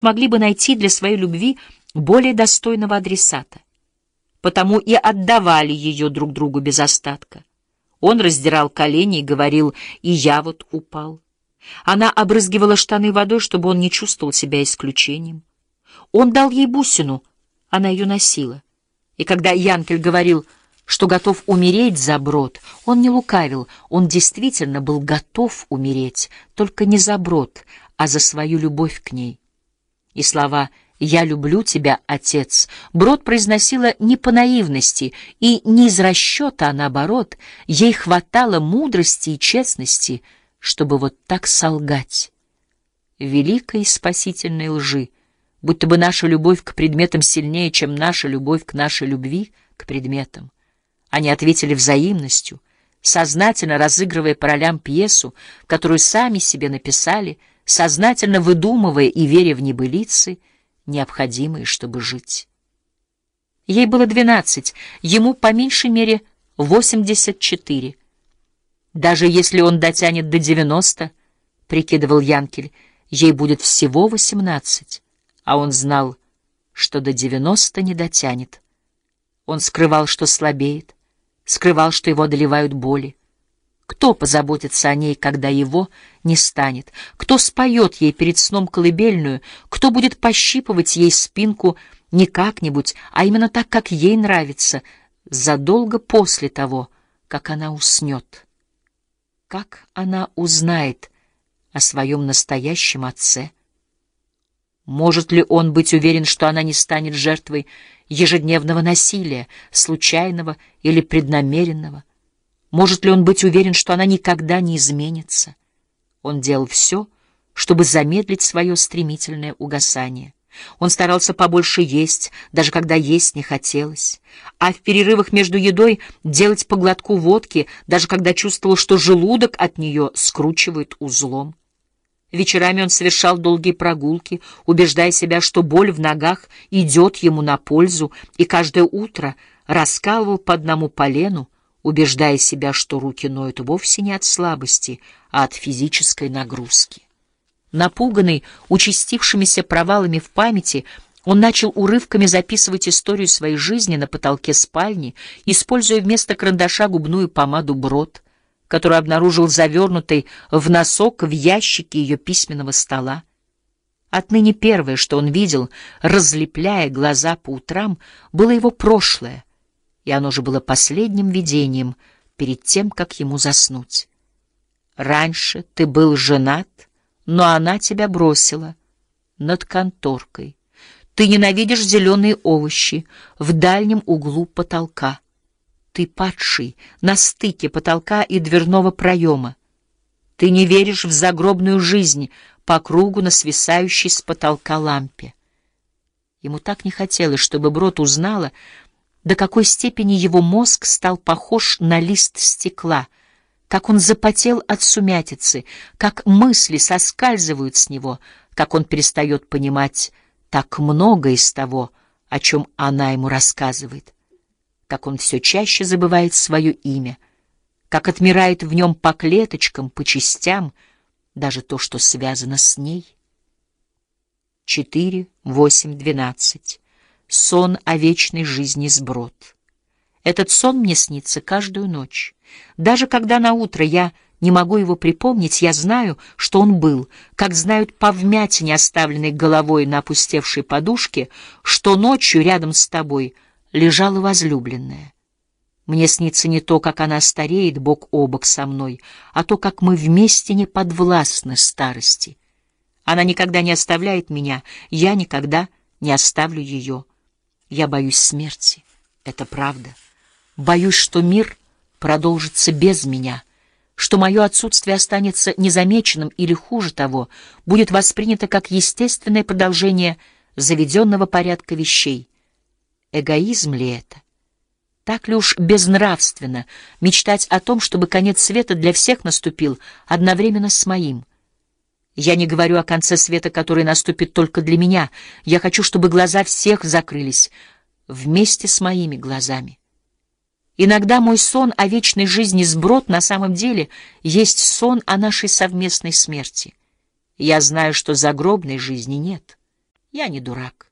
могли бы найти для своей любви более достойного адресата. Потому и отдавали ее друг другу без остатка. Он раздирал колени и говорил «и я вот упал». Она обрызгивала штаны водой, чтобы он не чувствовал себя исключением. Он дал ей бусину, она ее носила. И когда Янкель говорил, что готов умереть за брод, он не лукавил, он действительно был готов умереть, только не за брод, а за свою любовь к ней. И слова «Я люблю тебя, отец» Брод произносила не по наивности и не из расчета, а наоборот, ей хватало мудрости и честности, чтобы вот так солгать. Великой спасительной лжи — будто бы наша любовь к предметам сильнее, чем наша любовь к нашей любви к предметам. Они ответили взаимностью, сознательно разыгрывая по ролям пьесу, которую сами себе написали, сознательно выдумывая и веря в небылицы, необходимые, чтобы жить. Ей было двенадцать, ему по меньшей мере восемьдесят четыре. Даже если он дотянет до девяносто, прикидывал Янкель, ей будет всего восемнадцать а он знал, что до девяносто не дотянет. Он скрывал, что слабеет, скрывал, что его одолевают боли. Кто позаботится о ней, когда его не станет? Кто споет ей перед сном колыбельную? Кто будет пощипывать ей спинку не как-нибудь, а именно так, как ей нравится, задолго после того, как она уснет? Как она узнает о своем настоящем отце? Может ли он быть уверен, что она не станет жертвой ежедневного насилия, случайного или преднамеренного? Может ли он быть уверен, что она никогда не изменится? Он делал все, чтобы замедлить свое стремительное угасание. Он старался побольше есть, даже когда есть не хотелось, а в перерывах между едой делать по глотку водки, даже когда чувствовал, что желудок от нее скручивает узлом. Вечерами он совершал долгие прогулки, убеждая себя, что боль в ногах идет ему на пользу, и каждое утро раскалывал по одному полену, убеждая себя, что руки ноют вовсе не от слабости, а от физической нагрузки. Напуганный участившимися провалами в памяти, он начал урывками записывать историю своей жизни на потолке спальни, используя вместо карандаша губную помаду «Брод», которую обнаружил завернутой в носок в ящике ее письменного стола. Отныне первое, что он видел, разлепляя глаза по утрам, было его прошлое, и оно же было последним видением перед тем, как ему заснуть. Раньше ты был женат, но она тебя бросила над конторкой. Ты ненавидишь зеленые овощи в дальнем углу потолка. Ты падший на стыке потолка и дверного проема. Ты не веришь в загробную жизнь по кругу на свисающей с потолка лампе. Ему так не хотелось, чтобы Брод узнала, до какой степени его мозг стал похож на лист стекла, как он запотел от сумятицы, как мысли соскальзывают с него, как он перестает понимать так много из того, о чем она ему рассказывает как он все чаще забывает свое имя, как отмирает в нем по клеточкам, по частям, даже то, что связано с ней. Четыре, восемь, двенадцать. Сон о вечной жизни сброд. Этот сон мне снится каждую ночь. Даже когда на утро я не могу его припомнить, я знаю, что он был, как знают по вмятине, оставленной головой на опустевшей подушке, что ночью рядом с тобой — лежала возлюбленная. Мне снится не то, как она стареет бок о бок со мной, а то, как мы вместе не подвластны старости. Она никогда не оставляет меня, я никогда не оставлю ее. Я боюсь смерти, это правда. Боюсь, что мир продолжится без меня, что мое отсутствие останется незамеченным или, хуже того, будет воспринято как естественное продолжение заведенного порядка вещей — Эгоизм ли это? Так ли уж безнравственно мечтать о том, чтобы конец света для всех наступил одновременно с моим? Я не говорю о конце света, который наступит только для меня. Я хочу, чтобы глаза всех закрылись вместе с моими глазами. Иногда мой сон о вечной жизни сброд на самом деле есть сон о нашей совместной смерти. Я знаю, что загробной жизни нет. Я не дурак.